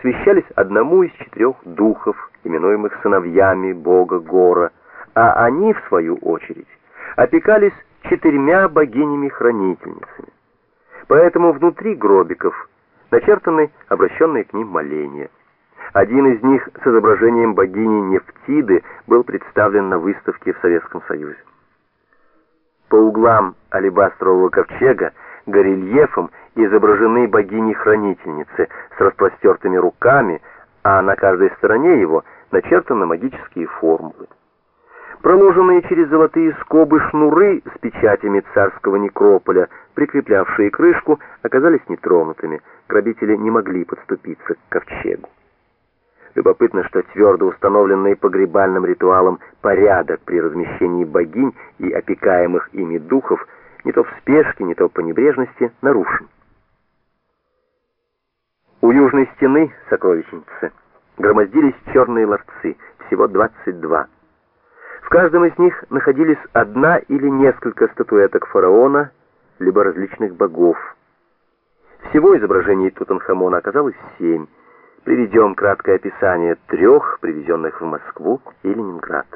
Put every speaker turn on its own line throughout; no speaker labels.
посвящались одному из четырех духов, именуемых сыновьями бога Гора, а они, в свою очередь, опекались четырьмя богинями-хранительницами. Поэтому внутри гробиков начертаны обращенные к ним моления. Один из них с изображением богини Нефтиды был представлен на выставке в Советском Союзе. По углам алебастрового ковчега горельефом изображены богини-хранительницы с распростертыми руками, а на каждой стороне его начертаны магические формулы. Проложенные через золотые скобы шнуры с печатями царского некрополя, прикреплявшие крышку, оказались нетронутыми. Грабители не могли подступиться к ковчегу. Любопытно, что твердо установленный погребальным ритуалом порядок при размещении богинь и опекаемых ими духов не то в спешке, не то по небрежности нарушен. У южной стены сокровищницы громоздились черные ларцы, всего 22. В каждом из них находились одна или несколько статуэток фараона, либо различных богов. Всего изображений Тутанхамона оказалось семь. Приведем краткое описание трех, привезенных в Москву и Ленинград.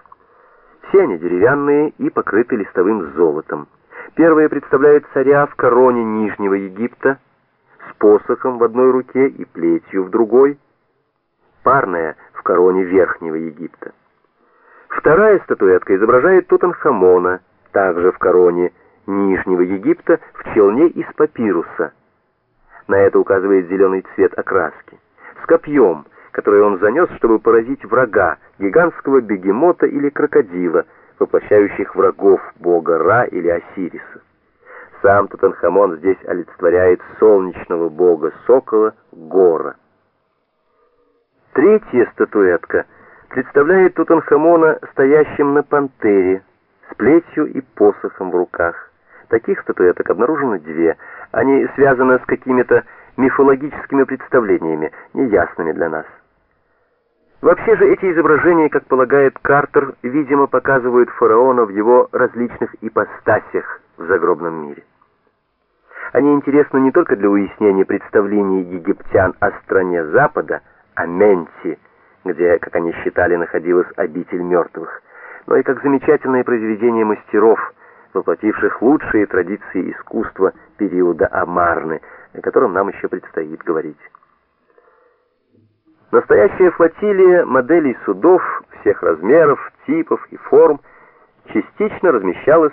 Все они деревянные и покрыты листовым золотом. Первое представляет царя в короне Нижнего Египта посохом в одной руке и плетью в другой. Парная в короне Верхнего Египта. Вторая статуэтка изображает Тутанхамона, также в короне Нижнего Египта, в челне из папируса. На это указывает зеленый цвет окраски. С копьем, которое он занес, чтобы поразить врага, гигантского бегемота или крокодила, воплощающих врагов бога Ра или Осириса. Сам Тутанхамон здесь олицетворяет солнечного бога Сокола Гора. Третья статуэтка представляет Тутанхамона стоящим на пантере, с плетью и посохом в руках. Таких статуэток обнаружено две. Они связаны с какими-то мифологическими представлениями, неясными для нас. Вообще же эти изображения, как полагает Картер, видимо показывают фараона в его различных ипостасях в загробном мире. Они интересны не только для уяснения представлений египтян о стране Запада, о Менти, где, как они считали, находилась обитель мертвых, но и как замечательное произведение мастеров, воплотивших лучшие традиции искусства периода Амарны, о котором нам еще предстоит говорить. Настоящая флотилия моделей судов всех размеров, типов и форм частично размещалась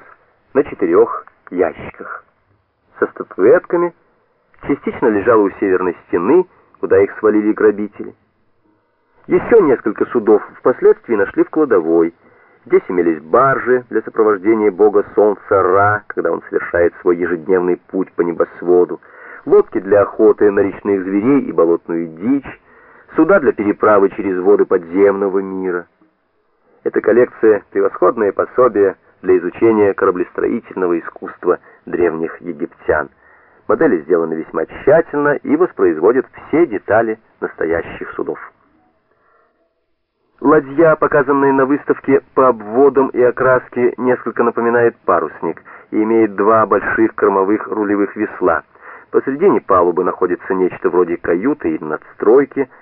на четырех ящиках. Со статуэтками частично лежала у северной стены, куда их свалили грабители. Еще несколько судов впоследствии нашли в кладовой. Здесь имелись баржи для сопровождения бога солнца Ра, когда он совершает свой ежедневный путь по небосводу, лодки для охоты на речных зверей и болотную дичь, суда для переправы через воды подземного мира. Эта коллекция — превосходное пособие для изучения кораблестроительного искусства древних египтян. Модели сделаны весьма тщательно и воспроизводят все детали настоящих судов. Ладья, показанная на выставке по обводам и окраске, несколько напоминает парусник и имеет два больших кормовых рулевых весла. Посредине палубы находится нечто вроде каюты или надстройки —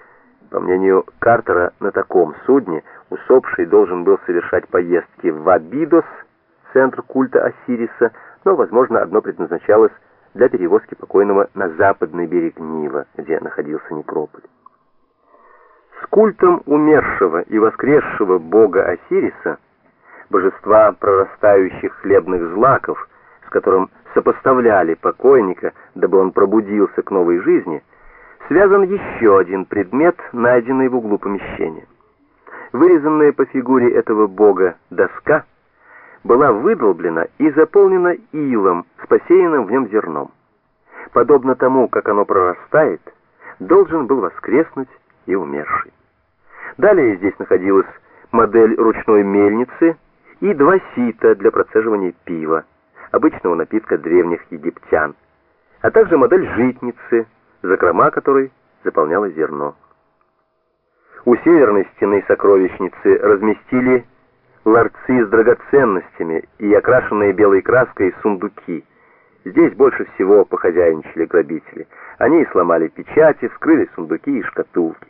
по мнению Картера, на таком судне усопший должен был совершать поездки в Абидос, центр культа Осириса, но, возможно, одно предназначалось для перевозки покойного на западный берег Нила, где находился некрополь. С культом умершего и воскресшего бога Осириса, божества прорастающих хлебных злаков, с которым сопоставляли покойника, дабы он пробудился к новой жизни – связан еще один предмет, найденный в углу помещения. Вырезанная по фигуре этого бога доска была выдолблена и заполнена илом с посеянным в нем зерном. Подобно тому, как оно прорастает, должен был воскреснуть и умерший. Далее здесь находилась модель ручной мельницы и два сита для процеживания пива, обычного напитка древних египтян, а также модель житницы, закрома которой заполняло зерно. У северной стены сокровищницы разместили ларцы с драгоценностями и окрашенные белой краской сундуки. Здесь больше всего похозяйничали грабители. Они сломали печати, вскрыли сундуки и шкатулки.